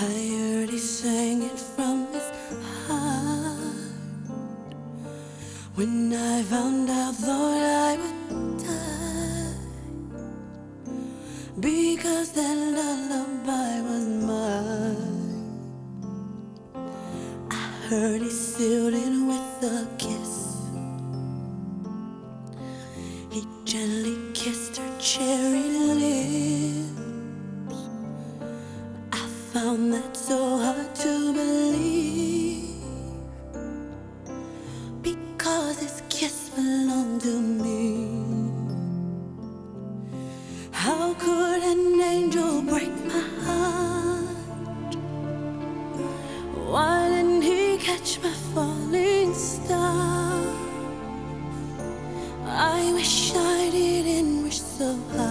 I heard he sang it from his heart. When I found out, thought I would die. Because that lullaby was mine. I heard he sealed it with a kiss. He gently kissed her cherry lips. Found that so hard to believe because his kiss belonged to me. How could an angel break my heart? Why didn't he catch my falling star? I wish I didn't wish so hard.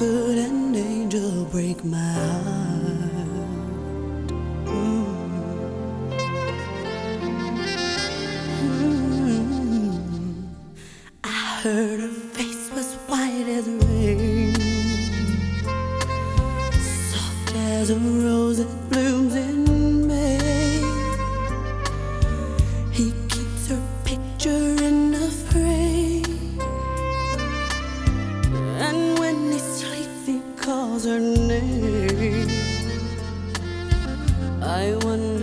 Could an angel break my heart? Mm. I heard her face was white as rain, soft as a rose that blooms in May. He keeps her picture another name. I wonder.